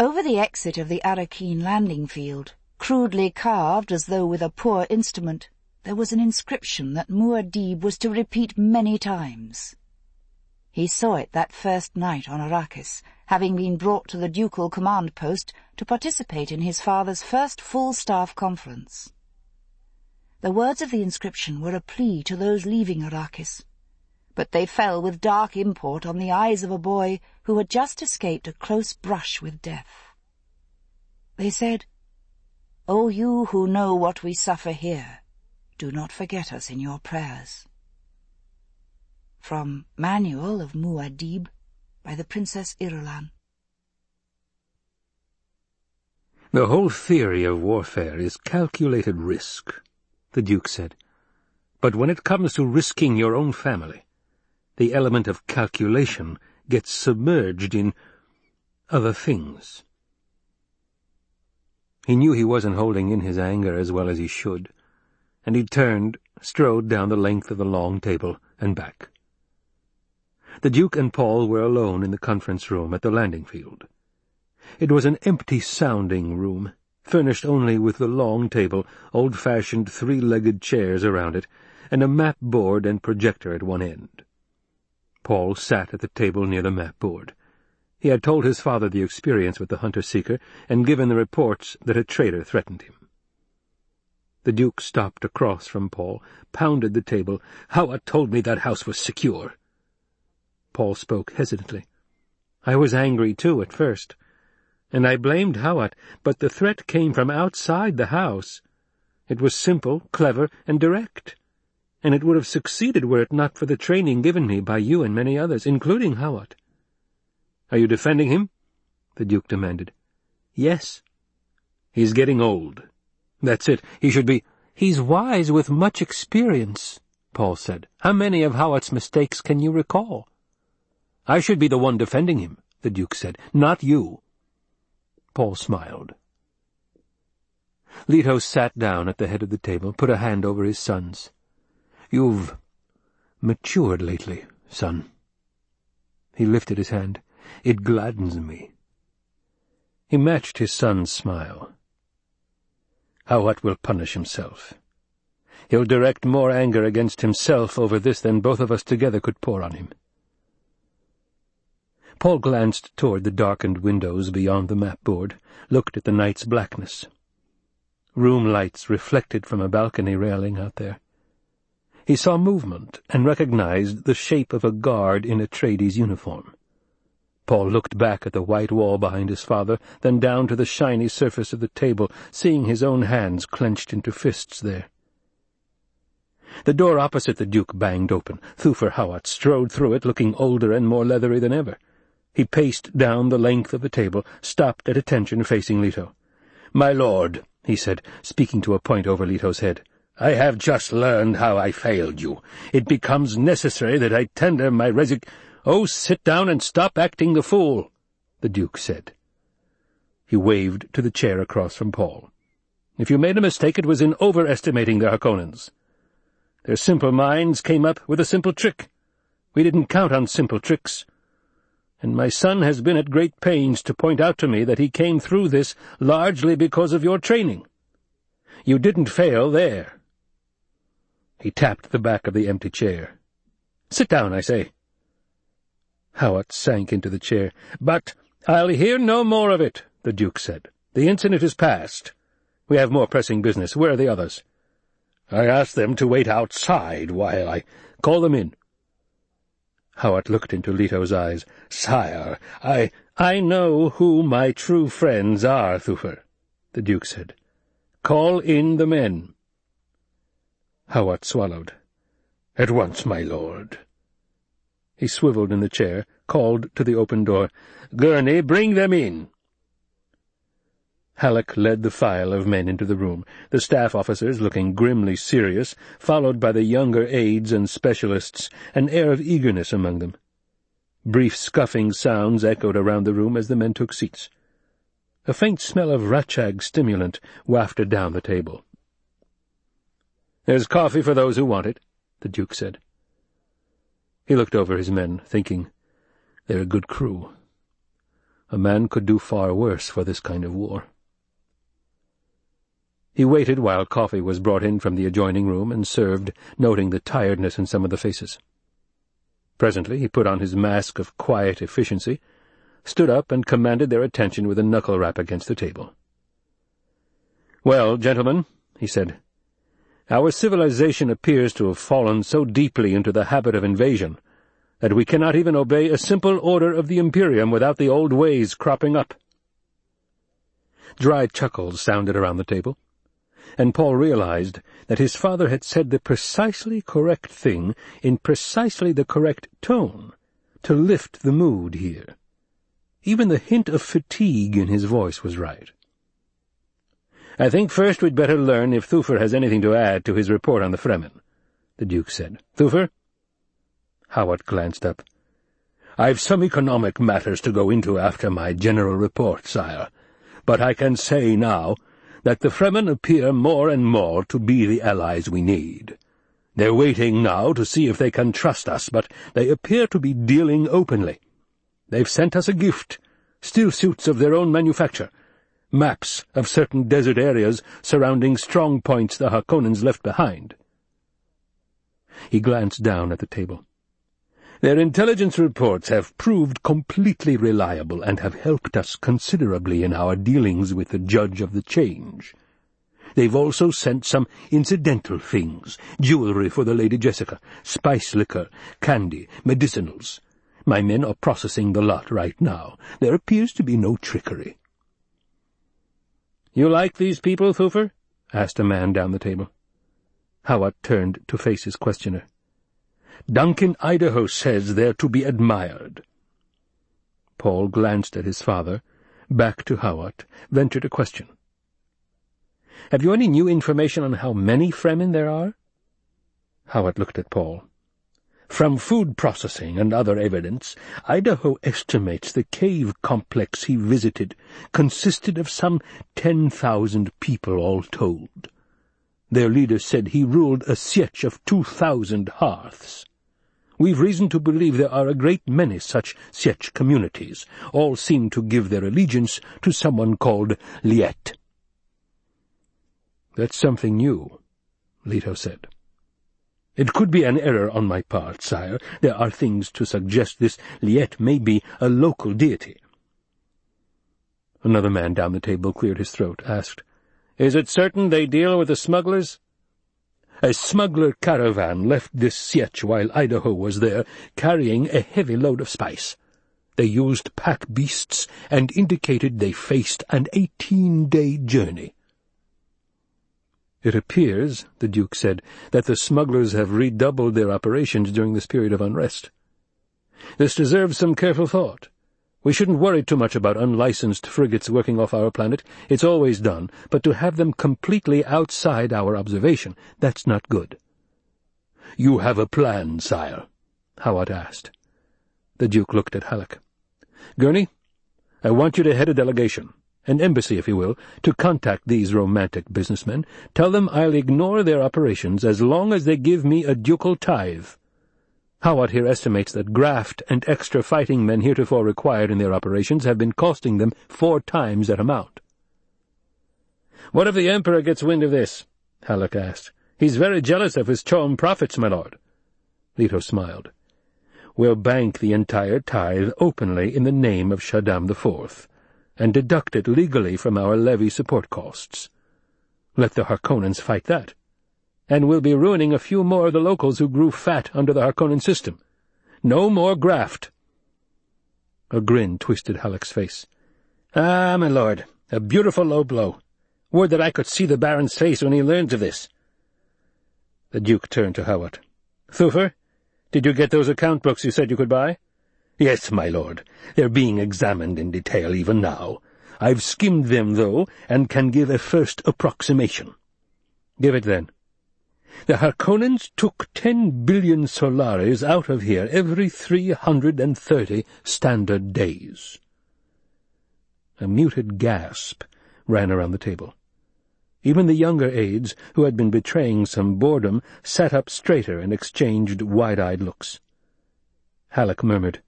Over the exit of the Arrakeen landing field, crudely carved as though with a poor instrument, there was an inscription that Muad'Dib was to repeat many times. He saw it that first night on Arrakis, having been brought to the ducal command post to participate in his father's first full staff conference. The words of the inscription were a plea to those leaving Arrakis, but they fell with dark import on the eyes of a boy who had just escaped a close brush with death. They said, O you who know what we suffer here, do not forget us in your prayers. From Manual of Muad'Dib by the Princess Irulan. The whole theory of warfare is calculated risk, the Duke said. But when it comes to risking your own family, the element of calculation gets submerged in other things. He knew he wasn't holding in his anger as well as he should, and he turned, strode down the length of the long table, and back. The Duke and Paul were alone in the conference room at the landing field. It was an empty-sounding room, furnished only with the long table, old-fashioned three-legged chairs around it, and a map board and projector at one end. Paul sat at the table near the map board. He had told his father the experience with the hunter-seeker and given the reports that a traitor threatened him. The Duke stopped across from Paul, pounded the table. Hawat told me that house was secure. Paul spoke hesitantly. I was angry, too, at first, and I blamed Hawat, but the threat came from outside the house. It was simple, clever, and direct and it would have succeeded were it not for the training given me by you and many others, including Hawat. Are you defending him? the Duke demanded. Yes. He's getting old. That's it. He should be— He's wise with much experience, Paul said. How many of Hawat's mistakes can you recall? I should be the one defending him, the Duke said, not you. Paul smiled. Leto sat down at the head of the table, put a hand over his son's. You've matured lately, son. He lifted his hand. It gladdens me. He matched his son's smile. Hawat will punish himself. He'll direct more anger against himself over this than both of us together could pour on him. Paul glanced toward the darkened windows beyond the map-board, looked at the night's blackness. Room lights reflected from a balcony railing out there. He saw movement and recognized the shape of a guard in Atreides uniform. Paul looked back at the white wall behind his father, then down to the shiny surface of the table, seeing his own hands clenched into fists there. The door opposite the Duke banged open. Thufir Hawat strode through it, looking older and more leathery than ever. He paced down the length of the table, stopped at attention facing Leto. "'My lord,' he said, speaking to a point over Leto's head. I have just learned how I failed you. It becomes necessary that I tender my resig— Oh, sit down and stop acting the fool, the Duke said. He waved to the chair across from Paul. If you made a mistake, it was in overestimating the Harkonnens. Their simple minds came up with a simple trick. We didn't count on simple tricks. And my son has been at great pains to point out to me that he came through this largely because of your training. You didn't fail there. He tapped the back of the empty chair. "'Sit down, I say.' Hawat sank into the chair. "'But I'll hear no more of it,' the Duke said. "'The incident is past. We have more pressing business. Where are the others?' "'I asked them to wait outside while I— Call them in.' Hawat looked into Leto's eyes. "'Sire, I— I know who my true friends are, Thufir,' the Duke said. "'Call in the men.' Hawat swallowed. "At once, my lord." He swiveled in the chair, called to the open door, "Gurney, bring them in." Halleck led the file of men into the room, the staff officers looking grimly serious, followed by the younger aides and specialists, an air of eagerness among them. Brief scuffing sounds echoed around the room as the men took seats. A faint smell of rachag stimulant wafted down the table. "'There's coffee for those who want it,' the Duke said. He looked over his men, thinking, "'They're a good crew. A man could do far worse for this kind of war. He waited while coffee was brought in from the adjoining room and served, noting the tiredness in some of the faces. Presently he put on his mask of quiet efficiency, stood up and commanded their attention with a knuckle rap against the table. "'Well, gentlemen,' he said, "'our civilization appears to have fallen so deeply into the habit of invasion that we cannot even obey a simple order of the Imperium without the old ways cropping up.' Dry chuckles sounded around the table and Paul realized that his father had said the precisely correct thing in precisely the correct tone to lift the mood here. Even the hint of fatigue in his voice was right. "'I think first we'd better learn if Thufir has anything to add to his report on the Fremen,' the Duke said. "'Thufir?' Hawat glanced up. "'I've some economic matters to go into after my general report, sire, but I can say now that the Fremen appear more and more to be the allies we need. They're waiting now to see if they can trust us, but they appear to be dealing openly. They've sent us a gift, still suits of their own manufacture, maps of certain desert areas surrounding strong points the Harkonnens left behind. He glanced down at the table. Their intelligence reports have proved completely reliable and have helped us considerably in our dealings with the Judge of the Change. They've also sent some incidental things, jewelry for the Lady Jessica, spice liquor, candy, medicinals. My men are processing the lot right now. There appears to be no trickery. "'You like these people, Thufir?' asked a man down the table. Hawat turned to face his questioner. Duncan Idaho says they're to be admired. Paul glanced at his father, back to Hawat, ventured a question. Have you any new information on how many Fremen there are? Hawat looked at Paul. From food processing and other evidence, Idaho estimates the cave complex he visited consisted of some ten thousand people all told. Their leader said he ruled a sietch of two thousand hearths. We've reason to believe there are a great many such Sietch communities. All seem to give their allegiance to someone called Liet. That's something new, Leto said. It could be an error on my part, sire. There are things to suggest this Liet may be a local deity. Another man down the table cleared his throat, asked, Is it certain they deal with the smugglers? A smuggler caravan left this sietch while Idaho was there, carrying a heavy load of spice. They used pack beasts and indicated they faced an eighteen-day journey. It appears, the Duke said, that the smugglers have redoubled their operations during this period of unrest. This deserves some careful thought. We shouldn't worry too much about unlicensed frigates working off our planet. It's always done, but to have them completely outside our observation, that's not good. You have a plan, sire? Hawat asked. The Duke looked at Halleck. Gurney, I want you to head a delegation, an embassy, if you will, to contact these romantic businessmen. Tell them I'll ignore their operations as long as they give me a ducal tithe. Hawat here estimates that graft and extra fighting men heretofore required in their operations have been costing them four times that amount. "'What if the Emperor gets wind of this?' Halleck asked. "'He's very jealous of his CHOAM profits, my lord.' Leto smiled. "'We'll bank the entire tithe openly in the name of Shaddam IV, and deduct it legally from our levy support costs. Let the Harkonnens fight that and we'll be ruining a few more of the locals who grew fat under the Harkonnen system. No more graft. A grin twisted Halleck's face. Ah, my lord, a beautiful low blow. Would that I could see the Baron's face when he learns of this. The Duke turned to Hawat. Thufir, did you get those account books you said you could buy? Yes, my lord. They're being examined in detail even now. I've skimmed them, though, and can give a first approximation. Give it, then. The Harkonnens took ten billion solaris out of here every three hundred and thirty standard days. A muted gasp ran around the table. Even the younger aides, who had been betraying some boredom, sat up straighter and exchanged wide-eyed looks. Halleck murmured,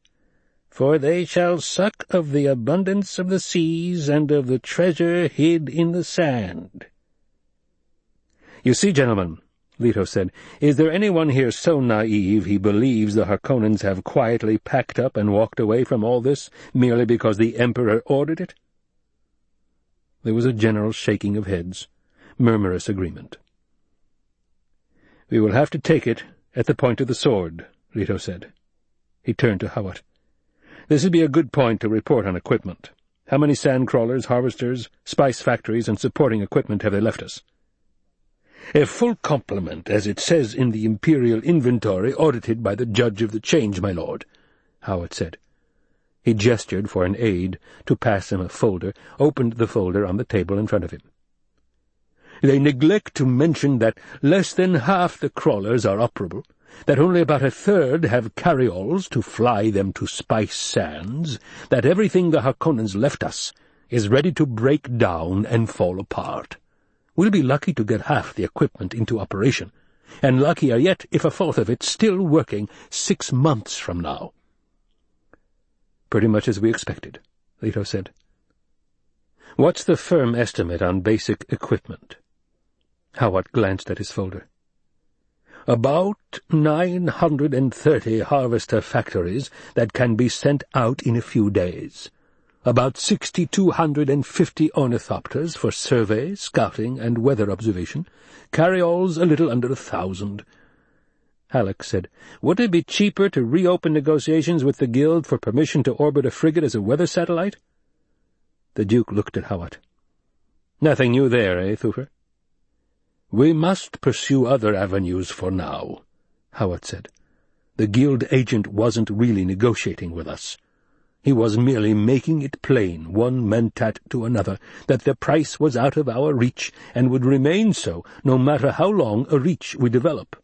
For they shall suck of the abundance of the seas and of the treasure hid in the sand. You see, gentlemen, Leto said, is there anyone here so naive he believes the Harkonnens have quietly packed up and walked away from all this merely because the Emperor ordered it? There was a general shaking of heads, murmurous agreement. We will have to take it at the point of the sword, Leto said. He turned to Hawat. This would be a good point to report on equipment. How many sand crawlers, harvesters, spice factories, and supporting equipment have they left us? A full complement, as it says in the Imperial Inventory audited by the Judge of the Change, my lord, Hawat said. He gestured for an aide to pass him a folder, opened the folder on the table in front of him. They neglect to mention that less than half the crawlers are operable, that only about a third have carryalls to fly them to Spice Sands, that everything the Harkonnens left us is ready to break down and fall apart. We'll be lucky to get half the equipment into operation, and luckier yet if a fourth of it's still working six months from now. Pretty much as we expected, Leto said. What's the firm estimate on basic equipment? Hawat glanced at his folder. About nine hundred and thirty harvester factories that can be sent out in a few days about 6,250 ornithopters for survey, scouting, and weather observation, carryalls a little under a thousand. Halleck said, Would it be cheaper to reopen negotiations with the Guild for permission to orbit a frigate as a weather satellite? The Duke looked at Hawat. Nothing new there, eh, Thufir? We must pursue other avenues for now, Hawat said. The Guild agent wasn't really negotiating with us. He was merely making it plain, one mentat to another, that the price was out of our reach and would remain so no matter how long a reach we develop.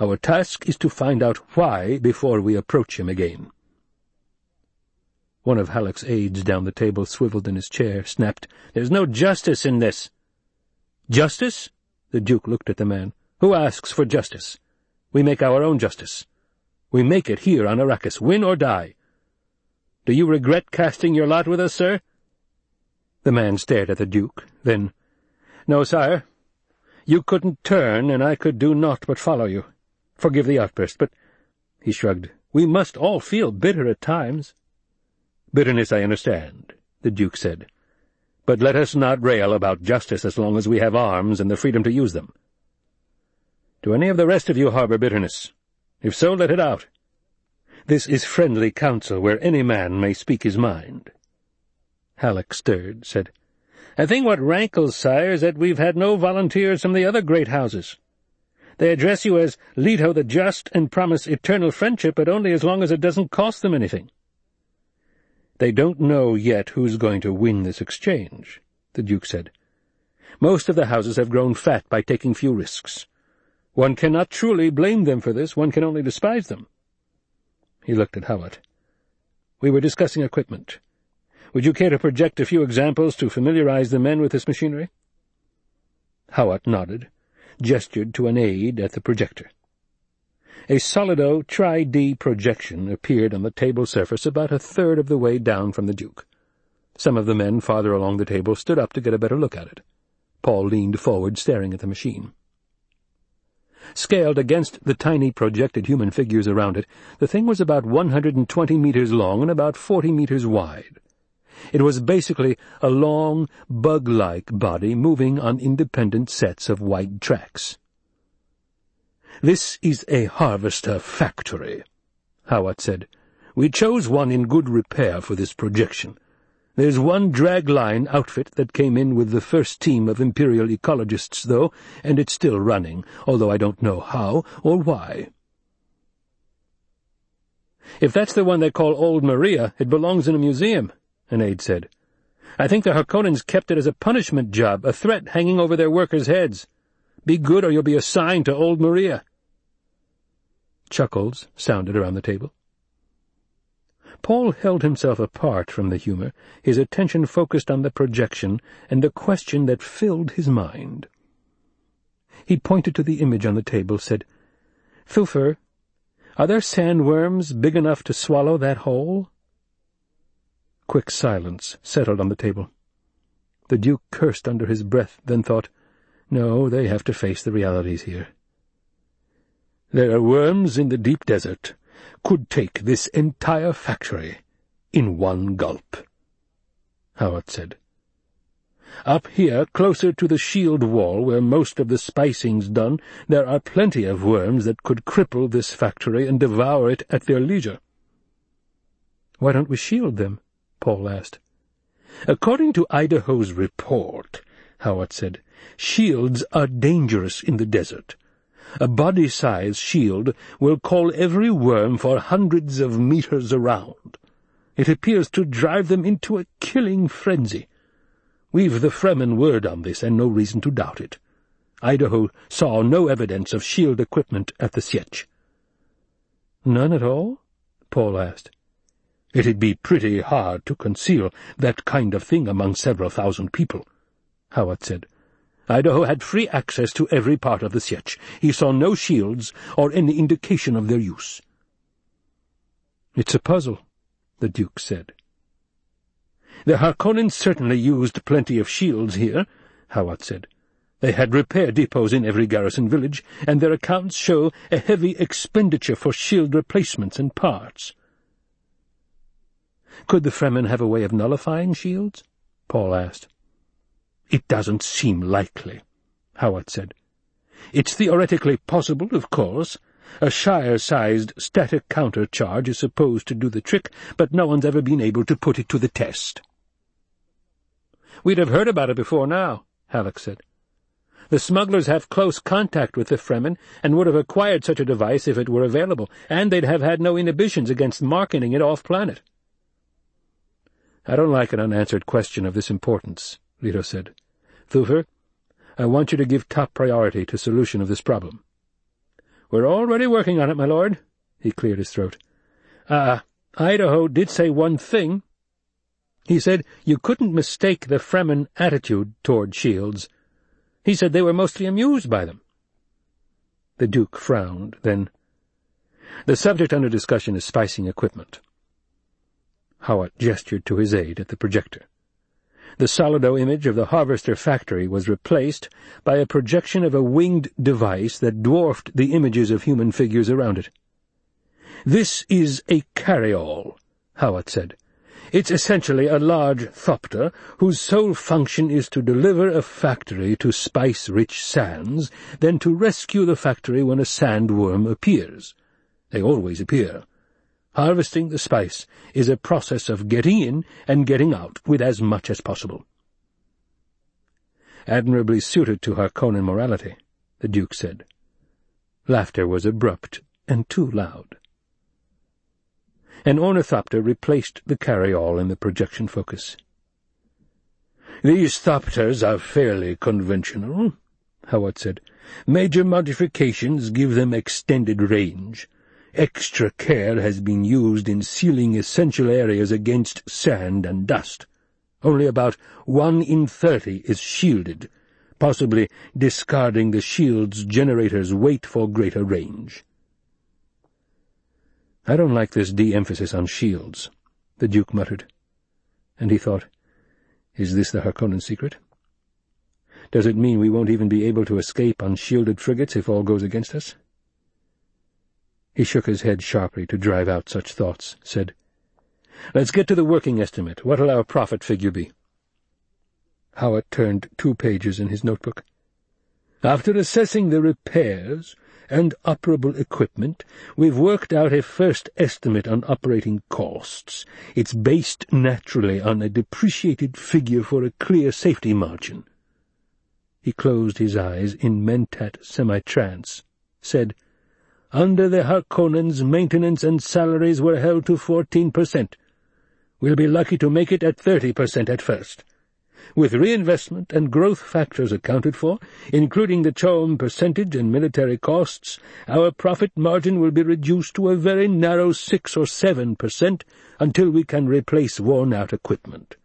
Our task is to find out why before we approach him again. One of Halleck's aides down the table swiveled in his chair, snapped, There's no justice in this. Justice? The Duke looked at the man. Who asks for justice? We make our own justice. We make it here on Arrakis, win or die. Do you regret casting your lot with us, sir? The man stared at the Duke, then, No, sire. You couldn't turn, and I could do naught but follow you. Forgive the outburst, but— He shrugged. We must all feel bitter at times. Bitterness I understand, the Duke said. But let us not rail about justice as long as we have arms and the freedom to use them. Do any of the rest of you harbor bitterness? If so, let it out. This is friendly counsel where any man may speak his mind. Halleck stirred, said, I think what rankles, sire, is that we've had no volunteers from the other great houses. They address you as Leto the Just and promise eternal friendship, but only as long as it doesn't cost them anything. They don't know yet who's going to win this exchange, the Duke said. Most of the houses have grown fat by taking few risks. One cannot truly blame them for this, one can only despise them. He looked at Hawat. We were discussing equipment. Would you care to project a few examples to familiarize the men with this machinery? Hawat nodded, gestured to an aide at the projector. A Solido Tri-D projection appeared on the table surface about a third of the way down from the Duke. Some of the men farther along the table stood up to get a better look at it. Paul leaned forward, staring at the machine. Scaled against the tiny projected human figures around it, the thing was about 120 meters long and about 40 meters wide. It was basically a long, bug-like body moving on independent sets of white tracks. This is a harvester factory, Hawat said. We chose one in good repair for this projection. There's one dragline outfit that came in with the first team of Imperial ecologists, though, and it's still running, although I don't know how or why. If that's the one they call Old Maria, it belongs in a museum, an aide said. I think the Harkonnens kept it as a punishment job, a threat hanging over their workers' heads. Be good or you'll be assigned to Old Maria. Chuckles sounded around the table. Paul held himself apart from the humor, his attention focused on the projection and the question that filled his mind. He pointed to the image on the table, said, Thufir, Are there sandworms big enough to swallow that whole? Quick silence settled on the table. The Duke cursed under his breath, then thought, No, they have to face the realities here. There are worms in the deep desert. Could take this entire factory in one gulp. Hawat said. Up here, closer to the shield wall where most of the spicing's done, there are plenty of worms that could cripple this factory and devour it at their leisure. Why don't we shield them? Paul asked. According to Idaho's report, Hawat said, shields are dangerous in the desert. A body-size shield will call every worm for hundreds of meters around. It appears to drive them into a killing frenzy. We've the Fremen word on this, and no reason to doubt it. Idaho saw no evidence of shield equipment at the Sietch. None at all? Paul asked. It'd be pretty hard to conceal that kind of thing among several thousand people, Hawat said. Idaho had free access to every part of the Sietch. He saw no shields or any indication of their use. It's a puzzle, the Duke said. The Harkonnens certainly used plenty of shields here, Hawat said. They had repair depots in every garrison village, and their accounts show a heavy expenditure for shield replacements and parts. Could the Fremen have a way of nullifying shields? Paul asked. It doesn't seem likely, Hawat said. It's theoretically possible, of course. A Shire-sized static counter-charge is supposed to do the trick, but no one's ever been able to put it to the test. We'd have heard about it before now, Halleck said. The smugglers have close contact with the Fremen, and would have acquired such a device if it were available, and they'd have had no inhibitions against marketing it off-planet. I don't like an unanswered question of this importance, Leto said. Thufir, I want you to give top priority to solution of this problem. We're already working on it, my lord. He cleared his throat. Ah, uh, Idaho did say one thing, he said you couldn't mistake the Fremen attitude toward shields. He said they were mostly amused by them. The Duke frowned, then— The subject under discussion is spicing equipment. Hawat gestured to his aide at the projector. The Solido image of the Harvester factory was replaced by a projection of a winged device that dwarfed the images of human figures around it. "'This is a carryall,' Hawat said. It's essentially a large thopter whose sole function is to deliver a factory to spice-rich sands, then to rescue the factory when a sandworm appears. They always appear. Harvesting the spice is a process of getting in and getting out with as much as possible. Admirably suited to Harkonnen morality, the Duke said. Laughter was abrupt and too loud. An ornithopter replaced the carryall in the projection focus. "'These thopters are fairly conventional,' Hawat said. "'Major modifications give them extended range. Extra care has been used in sealing essential areas against sand and dust. Only about one in thirty is shielded, possibly discarding the shield's generator's weight for greater range. I don't like this de-emphasis on shields, the Duke muttered. And he thought, is this the Harkonnen secret? Does it mean we won't even be able to escape on shielded frigates if all goes against us? He shook his head sharply to drive out such thoughts, said, Let's get to the working estimate. What'll our profit figure be? Hawat turned two pages in his notebook. After assessing the repairs, and operable equipment, we've worked out a first estimate on operating costs. It's based naturally on a depreciated figure for a clear safety margin. He closed his eyes in mentat semi-trance, said, Under the Harkonnens, maintenance and salaries were held to fourteen percent. We'll be lucky to make it at thirty percent at first. With reinvestment and growth factors accounted for, including the CHOAM percentage and military costs, our profit margin will be reduced to a very narrow six or seven percent until we can replace worn-out equipment.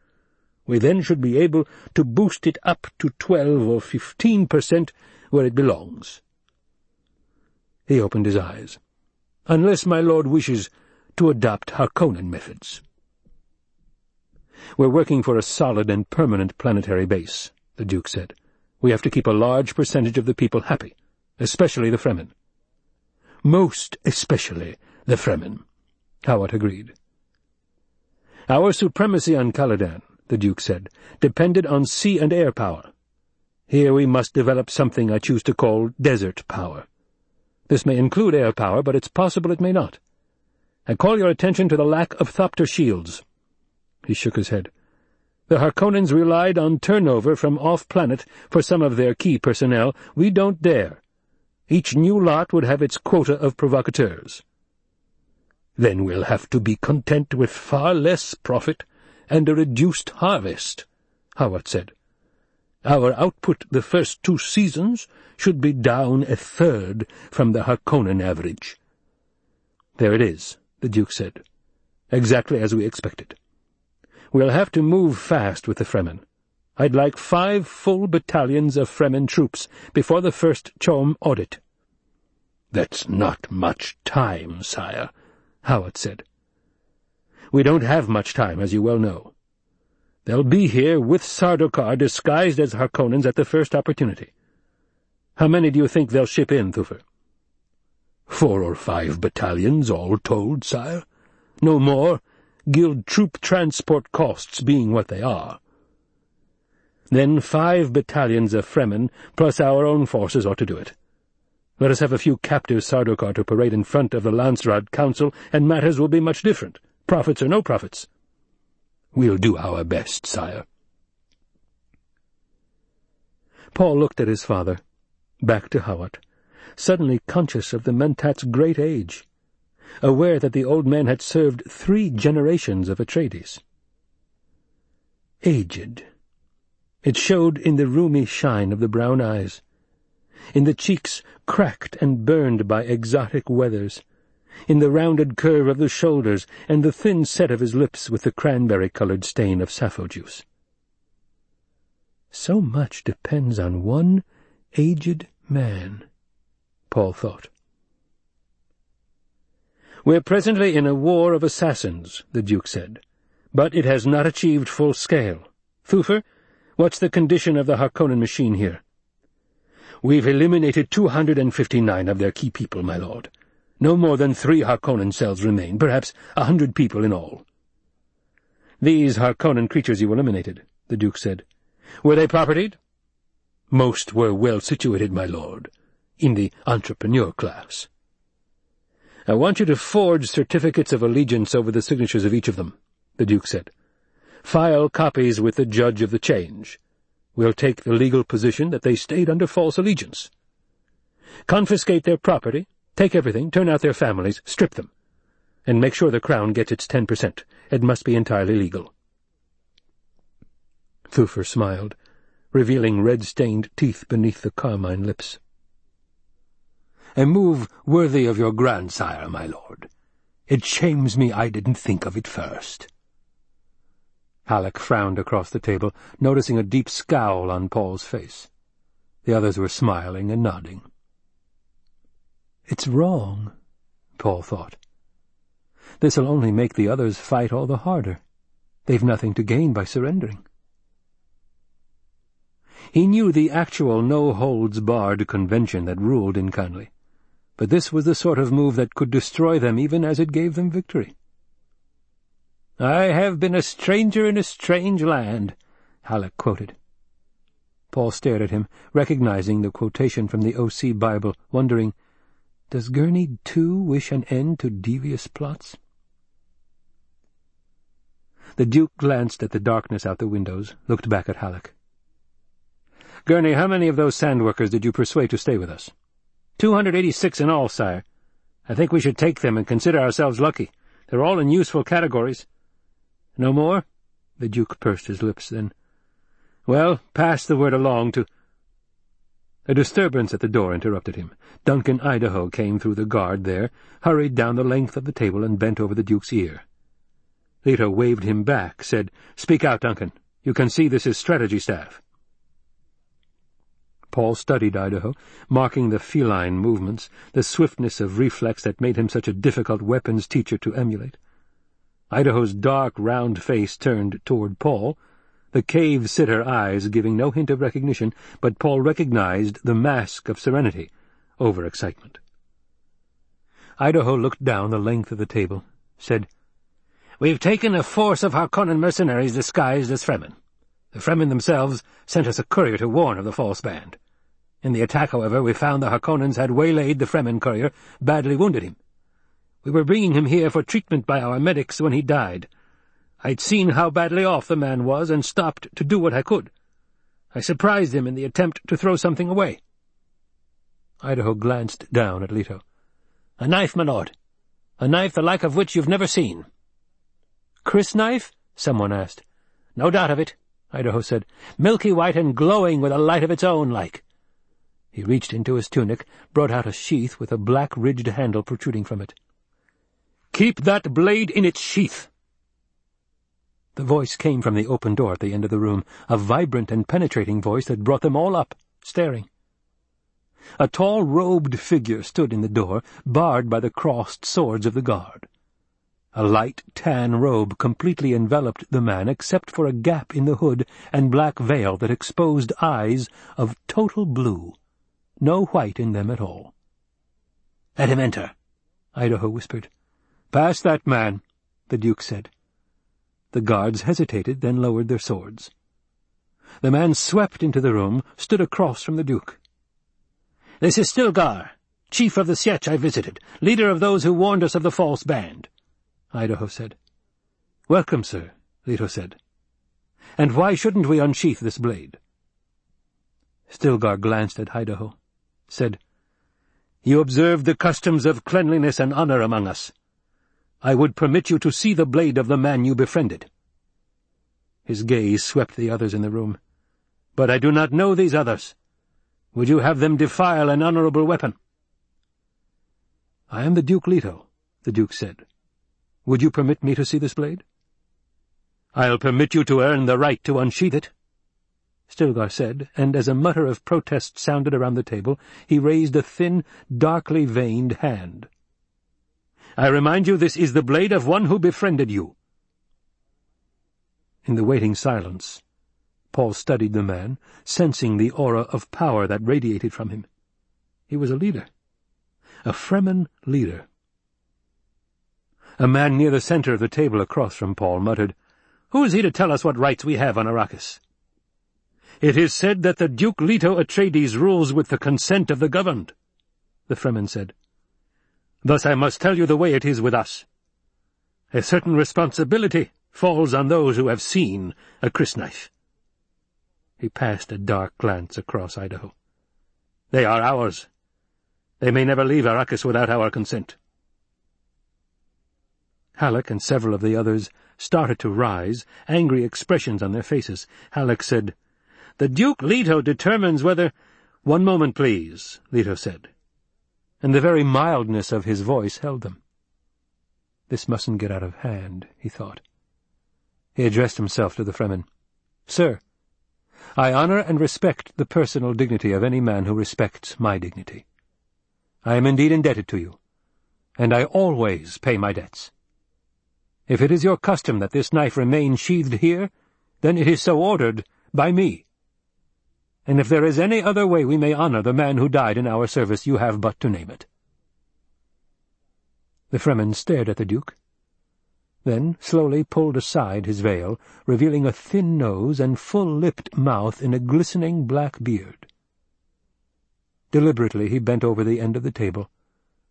We then should be able to boost it up to twelve or fifteen percent where it belongs. He opened his eyes. unless my lord wishes to adopt Harkonnen methods. We're working for a solid and permanent planetary base, the Duke said. We have to keep a large percentage of the people happy, especially the Fremen. Most especially the Fremen, Hawat agreed. Our supremacy on Caladan, the Duke said, depended on sea and air power. Here we must develop something I choose to call desert power. This may include air power, but it's possible it may not. I call your attention to the lack of Thopter shields. He shook his head. The Harkonnens relied on turnover from off-planet for some of their key personnel. We don't dare. Each new lot would have its quota of provocateurs. Then we'll have to be content with far less profit and a reduced harvest, Hawat said. Our output the first two seasons should be down a third from the Harkonnen average. There it is, the Duke said. Exactly as we expected. We'll have to move fast with the Fremen. I'd like five full battalions of Fremen troops before the first CHOAM audit. That's not much time, sire, Hawat said. We don't have much time, as you well know. They'll be here with Sardaukar disguised as Harkonnens at the first opportunity. How many do you think they'll ship in, Thufir? Four or five battalions, all told, sire. No more, guild troop transport costs being what they are. Then five battalions of Fremen, plus our own forces, ought to do it. Let us have a few captive Sardaukar to parade in front of the Landsraad Council, and matters will be much different, profits or no profits. We'll do our best, sire. Paul looked at his father, back to Hawat, suddenly conscious of the Mentat's great age aware that the old man had served three generations of Atreides. Aged. It showed in the rheumy shine of the brown eyes, in the cheeks cracked and burned by exotic weathers, in the rounded curve of the shoulders and the thin set of his lips with the cranberry-colored stain of sappho juice. So much depends on one aged man, Paul thought. We're presently in a war of assassins, the Duke said, but it has not achieved full scale. Thufir, what's the condition of the Harkonnen machine here? We've eliminated 259 of their key people, my lord. No more than three Harkonnen cells remain, perhaps a hundred people in all. These Harkonnen creatures you eliminated, the Duke said. Were they propertied? Most were well situated, my lord, in the entrepreneur class. I want you to forge certificates of allegiance over the signatures of each of them, the Duke said. File copies with the judge of the change. We'll take the legal position that they stayed under false allegiance. Confiscate their property, take everything, turn out their families, strip them, and make sure the Crown gets its ten percent. It must be entirely legal. Thufir smiled, revealing red-stained teeth beneath the carmine lips. A move worthy of your grandsire, my lord. It shames me I didn't think of it first. Halleck frowned across the table, noticing a deep scowl on Paul's face. The others were smiling and nodding. It's wrong, Paul thought. This'll only make the others fight all the harder. They've nothing to gain by surrendering. He knew the actual no-holds-barred convention that ruled in Kanly but this was the sort of move that could destroy them even as it gave them victory. "'I have been a stranger in a strange land,' Halleck quoted. Paul stared at him, recognizing the quotation from the O.C. Bible, wondering, does Gurney, too, wish an end to devious plots? The Duke glanced at the darkness out the windows, looked back at Halleck. "'Gurney, how many of those sandworkers did you persuade to stay with us?' Two hundred eighty-six in all, sire. I think we should take them and consider ourselves lucky. They're all in useful categories. No more? The Duke pursed his lips then. Well, pass the word along to— A disturbance at the door interrupted him. Duncan Idaho came through the guard there, hurried down the length of the table and bent over the Duke's ear. Leto waved him back, said, Speak out, Duncan. You can see this is strategy staff. Paul studied Idaho, marking the feline movements, the swiftness of reflex that made him such a difficult weapons teacher to emulate. Idaho's dark, round face turned toward Paul, the cave-sitter eyes giving no hint of recognition, but Paul recognized the mask of serenity over excitement. Idaho looked down the length of the table, said, We've taken a force of Harkonnen mercenaries disguised as Fremen. The Fremen themselves sent us a courier to warn of the false band. In the attack, however, we found the Harkonnens had waylaid the Fremen courier, badly wounded him. We were bringing him here for treatment by our medics when he died. I'd seen how badly off the man was and stopped to do what I could. I surprised him in the attempt to throw something away. Idaho glanced down at Leto. "'A knife, my lord. A knife the like of which you've never seen.' "'Crysknife?' someone asked. "'No doubt of it. Idaho said, milky white and glowing with a light of its own, like. He reached into his tunic, brought out a sheath with a black ridged handle protruding from it. "'Keep that blade in its sheath!' The voice came from the open door at the end of the room, a vibrant and penetrating voice that brought them all up, staring. A tall, robed figure stood in the door, barred by the crossed swords of the guard. A light tan robe completely enveloped the man except for a gap in the hood and black veil that exposed eyes of total blue, no white in them at all. "'Let him enter,' Idaho whispered. "'Pass that man,' the Duke said. The guards hesitated, then lowered their swords. The man swept into the room, stood across from the Duke. "'This is Stilgar, chief of the Sietch I visited, leader of those who warned us of the false band.' Idaho said. "'Welcome, sir,' Leto said. "'And why shouldn't we unsheath this blade?' Stilgar glanced at Idaho, said, "'You observe the customs of cleanliness and honor among us. I would permit you to see the blade of the man you befriended.' His gaze swept the others in the room. "'But I do not know these others. Would you have them defile an honorable weapon?' "'I am the Duke Leto,' the Duke said. Would you permit me to see this blade? I'll permit you to earn the right to unsheath it, Stilgar said, and as a mutter of protest sounded around the table, he raised a thin, darkly veined hand. I remind you this is the blade of one who befriended you. In the waiting silence, Paul studied the man, sensing the aura of power that radiated from him. He was a leader. A Fremen leader. A man near the center of the table across from Paul muttered, Who is he to tell us what rights we have on Arrakis? It is said that the Duke Leto Atreides rules with the consent of the governed, the Fremen said. Thus I must tell you the way it is with us. A certain responsibility falls on those who have seen a crysknife. He passed a dark glance across Idaho. They are ours. They may never leave Arrakis without our consent. Halleck and several of the others started to rise, angry expressions on their faces. Halleck said, "'The Duke Leto determines whether—' "'One moment, please,' Leto said. And the very mildness of his voice held them. This mustn't get out of hand, he thought. He addressed himself to the Fremen. "'Sir, I honor and respect the personal dignity of any man who respects my dignity. I am indeed indebted to you, and I always pay my debts. If it is your custom that this knife remain sheathed here, then it is so ordered by me. And if there is any other way we may honor the man who died in our service, you have but to name it. The Fremen stared at the Duke, then slowly pulled aside his veil, revealing a thin nose and full-lipped mouth in a glistening black beard. Deliberately he bent over the end of the table,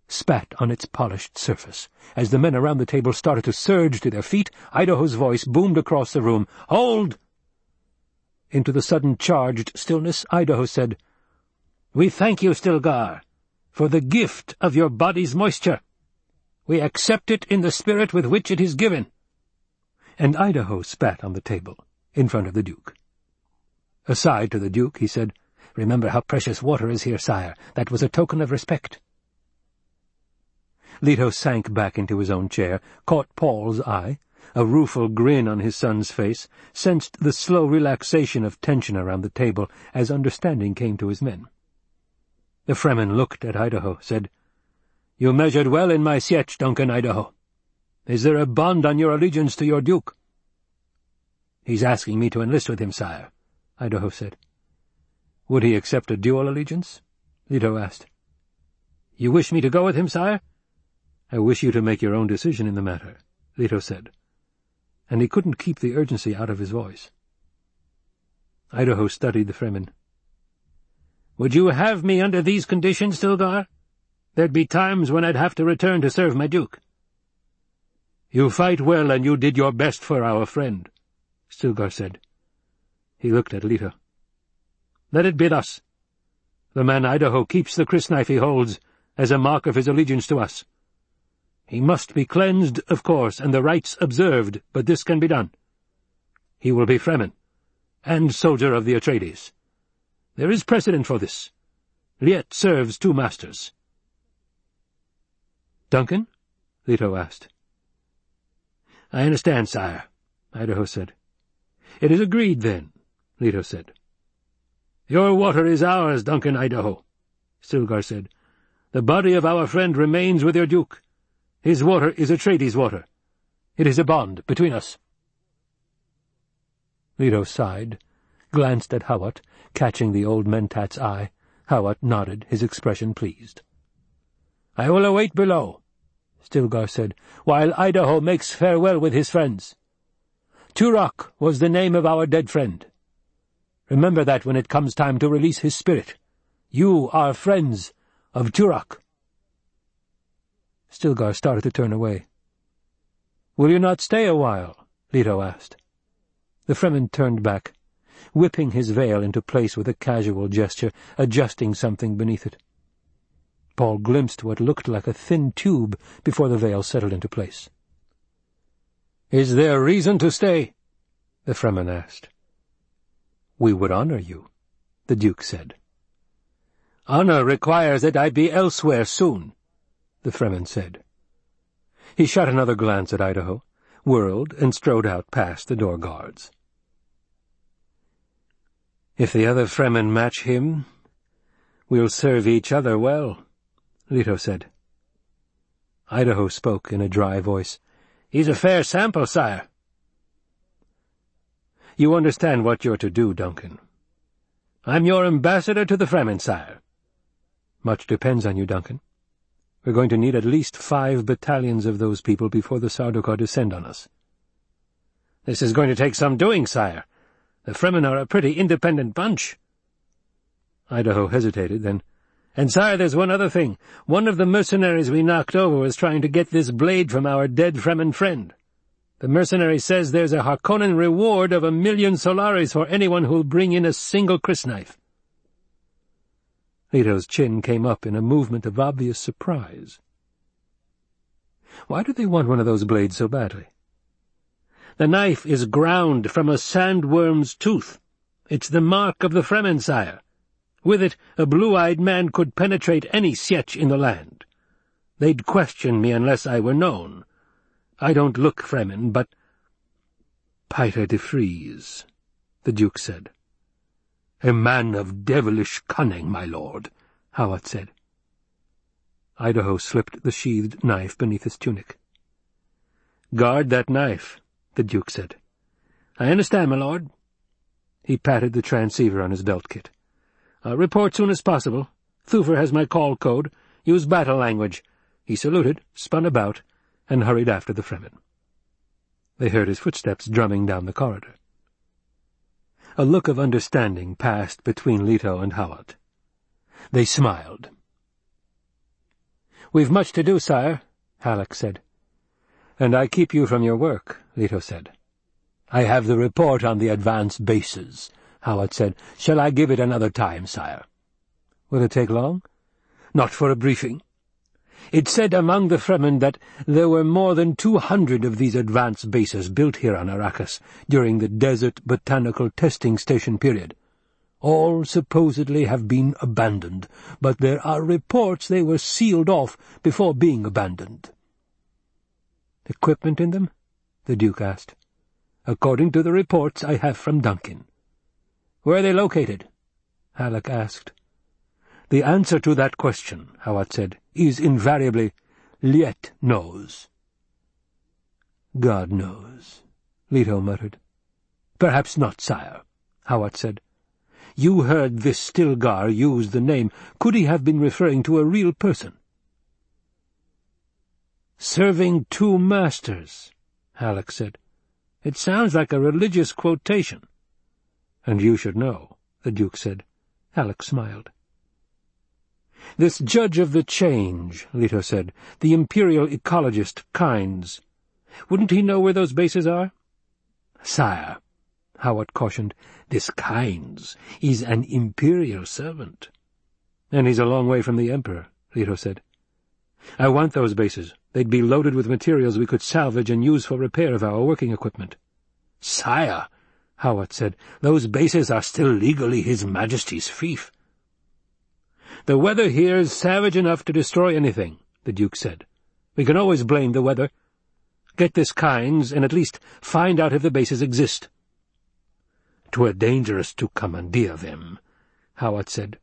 spat on its polished surface. As the men around the table started to surge to their feet, Idaho's voice boomed across the room. "'Hold!' Into the sudden charged stillness, Idaho said, "'We thank you, Stilgar, for the gift of your body's moisture. We accept it in the spirit with which it is given.' And Idaho spat on the table, in front of the Duke. Aside to the Duke, he said, "'Remember how precious water is here, sire. That was a token of respect.' Leto sank back into his own chair, caught Paul's eye, a rueful grin on his son's face, sensed the slow relaxation of tension around the table as understanding came to his men. The Fremen looked at Idaho, said, You measured well in my sietch, Duncan Idaho. Is there a bond on your allegiance to your duke? He's asking me to enlist with him, sire, Idaho said. Would he accept a dual allegiance? Leto asked. You wish me to go with him, sire? I wish you to make your own decision in the matter, Leto said, and he couldn't keep the urgency out of his voice. Idaho studied the Fremen. Would you have me under these conditions, Stilgar? There'd be times when I'd have to return to serve my duke. You fight well, and you did your best for our friend, Stilgar said. He looked at Leto. Let it be thus. The man Idaho keeps the crysknife he holds as a mark of his allegiance to us. He must be cleansed, of course, and the rites observed, but this can be done. He will be Fremen, and soldier of the Atreides. There is precedent for this. Liet serves two masters. Duncan? Leto asked. I understand, sire, Idaho said. It is agreed, then, Leto said. Your water is ours, Duncan Idaho, Stilgar said. The body of our friend remains with your duke. His water is Atreides' water. It is a bond between us. Leto sighed, glanced at Hawat, catching the old mentat's eye. Hawat nodded, his expression pleased. "'I will await below,' Stilgar said, "'while Idaho makes farewell with his friends. Turok was the name of our dead friend. Remember that when it comes time to release his spirit. You are friends of Turok.' Stilgar started to turn away. "'Will you not stay a while?' Leto asked. The Fremen turned back, whipping his veil into place with a casual gesture, adjusting something beneath it. Paul glimpsed what looked like a thin tube before the veil settled into place. "'Is there reason to stay?' the Fremen asked. "'We would honor you,' the Duke said. "'Honor requires that I be elsewhere soon,' the Fremen said. He shot another glance at Idaho, whirled, and strode out past the door guards. If the other Fremen match him, we'll serve each other well, Leto said. Idaho spoke in a dry voice. He's a fair sample, sire. You understand what you're to do, Duncan. I'm your ambassador to the Fremen, sire. Much depends on you, Duncan. We're going to need at least five battalions of those people before the Sardaukar descend on us. This is going to take some doing, sire. The Fremen are a pretty independent bunch. Idaho hesitated, then, And, sire, there's one other thing. One of the mercenaries we knocked over was trying to get this blade from our dead Fremen friend. The mercenary says there's a Harkonnen reward of a million solaris for anyone who'll bring in a single crysknife. Leto's chin came up in a movement of obvious surprise. Why do they want one of those blades so badly? The knife is ground from a sandworm's tooth. It's the mark of the Fremen, sire. With it, a blue-eyed man could penetrate any sietch in the land. They'd question me unless I were known. I don't look Fremen, but— Piter de Vries, the Duke said. A man of devilish cunning, my lord, Hawat said. Idaho slipped the sheathed knife beneath his tunic. Guard that knife, the Duke said. I understand, my lord. He patted the transceiver on his belt kit. Uh, report soon as possible. Thufir has my call code. Use battle language. He saluted, spun about, and hurried after the Fremen. They heard his footsteps drumming down the corridor. A look of understanding passed between Leto and Hawat. They smiled. "'We've much to do, sire,' Halleck said. "'And I keep you from your work,' Leto said. "'I have the report on the advanced bases,' Hawat said. "'Shall I give it another time, sire?' "'Will it take long?' "'Not for a briefing. It said among the Fremen that there were more than two hundred of these advanced bases built here on Arrakis during the Desert Botanical Testing Station period. All supposedly have been abandoned, but there are reports they were sealed off before being abandoned.' "'Equipment in them?' the Duke asked. "'According to the reports I have from Duncan.' "'Where are they located?' Halleck asked. "'The answer to that question,' Hawat said, "'is invariably, Liet knows.' "'God knows,' Leto muttered. "'Perhaps not, sire,' Hawat said. "'You heard this Stilgar use the name. Could he have been referring to a real person?' "'Serving two masters,' Halleck said. "'It sounds like a religious quotation.' "'And you should know,' the Duke said. Halleck smiled. "'This judge of the change,' Leto said, "'the imperial ecologist, Kynes. Wouldn't he know where those bases are?' "'Sire,' Hawat cautioned, "'this Kynes is an imperial servant.' "'And he's a long way from the Emperor,' Leto said. "'I want those bases. They'd be loaded with materials we could salvage and use for repair of our working equipment. "'Sire,' Hawat said, "'those bases are still legally His Majesty's fief.' "'The weather here is savage enough to destroy anything,' the Duke said. "'We can always blame the weather. Get this Kynes, and at least find out if the bases exist.' "''Twere dangerous to commandeer them,' Hawat said.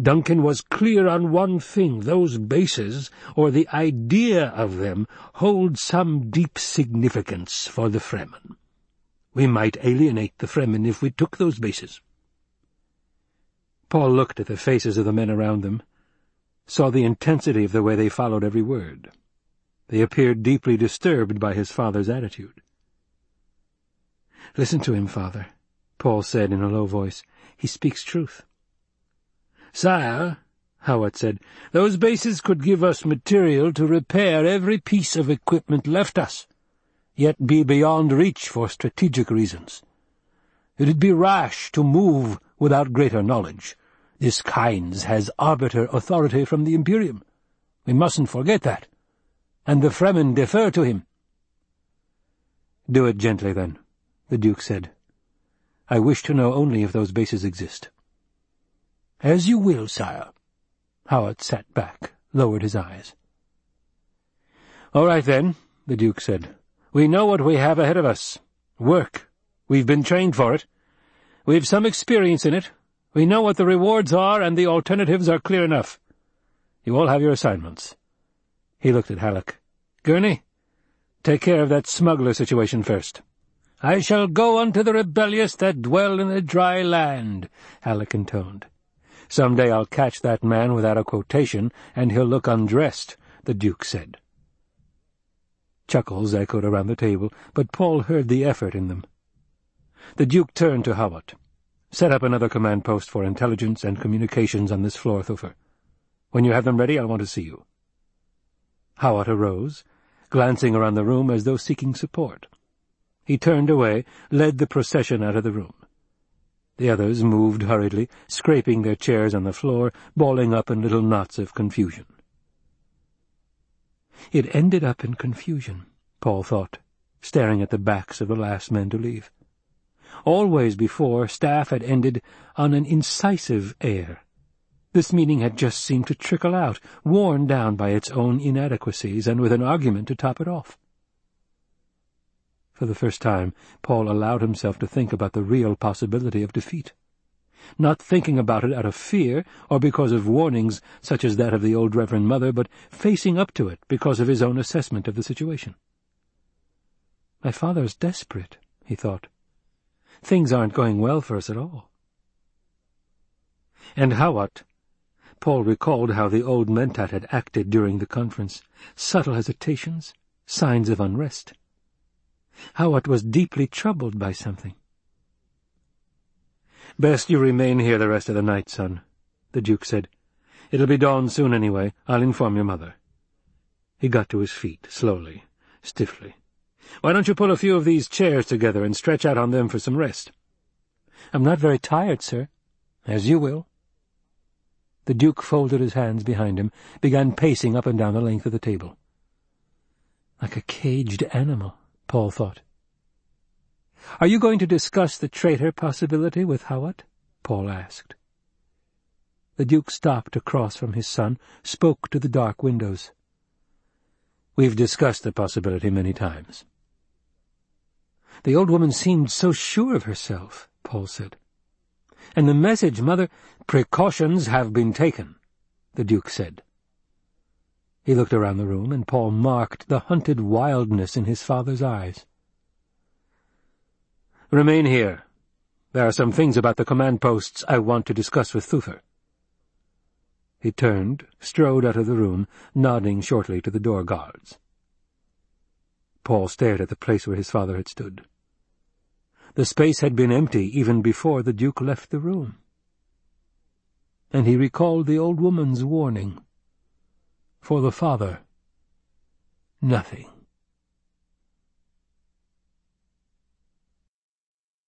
Duncan was clear on one thing. Those bases, or the idea of them, hold some deep significance for the Fremen. We might alienate the Fremen if we took those bases. Paul looked at the faces of the men around them, saw the intensity of the way they followed every word. They appeared deeply disturbed by his father's attitude. "'Listen to him, father,' Paul said in a low voice. "'He speaks truth.' "'Sire,' Hawat said, "'those bases could give us material to repair every piece of equipment left us, yet be beyond reach for strategic reasons. It'd be rash to move without greater knowledge. This Kynes has arbiter authority from the Imperium. We mustn't forget that. And the Fremen defer to him.' "'Do it gently, then,' the Duke said. "'I wish to know only if those bases exist.' "'As you will, sire.' Hawat sat back, lowered his eyes. "'All right, then,' the Duke said. "'We know what we have ahead of us. Work. We've been trained for it. We've some experience in it. We know what the rewards are, and the alternatives are clear enough. You all have your assignments.' He looked at Halleck. "'Gurney, take care of that smuggler situation first.' "'I shall go unto the rebellious that dwell in the dry land,' Halleck intoned. "'Some day I'll catch that man without a quotation, and he'll look undressed,' the Duke said. Chuckles echoed around the table, but Paul heard the effort in them. The Duke turned to Hawat. "'Set up another command post for intelligence and communications on this floor, Thufir. When you have them ready, I'll want to see you.' Hawat arose, glancing around the room as though seeking support. He turned away, led the procession out of the room. The others moved hurriedly, scraping their chairs on the floor, balling up in little knots of confusion. It ended up in confusion, Paul thought, staring at the backs of the last men to leave. Always before, staff had ended on an incisive air. This meeting had just seemed to trickle out, worn down by its own inadequacies, and with an argument to top it off. For the first time, Paul allowed himself to think about the real possibility of defeat. Not thinking about it out of fear, or because of warnings such as that of the old Reverend Mother, but facing up to it because of his own assessment of the situation. My father's desperate, he thought. Things aren't going well for us at all. And Hawat, Paul recalled how the old Mentat had acted during the conference. Subtle hesitations, signs of unrest. Hawat was deeply troubled by something. "'Best you remain here the rest of the night, son,' the Duke said. "'It'll be dawn soon anyway. I'll inform your mother.' He got to his feet, slowly, stiffly. "'Why don't you pull a few of these chairs together and stretch out on them for some rest?' "'I'm not very tired, sir.' "'As you will.' The Duke folded his hands behind him, began pacing up and down the length of the table. Like a caged animal. Paul thought. "'Are you going to discuss the traitor possibility with Hawat?' Paul asked. The Duke stopped across from his son, spoke to the dark windows. "'We've discussed the possibility many times. The old woman seemed so sure of herself, Paul said. And the message, Mother— Precautions have been taken, the Duke said. He looked around the room, and Paul marked the hunted wildness in his father's eyes. Remain here. There are some things about the command posts I want to discuss with Thufir. He turned, strode out of the room, nodding shortly to the door guards. Paul stared at the place where his father had stood. The space had been empty even before the Duke left the room. And he recalled the old woman's warning. For the father, nothing.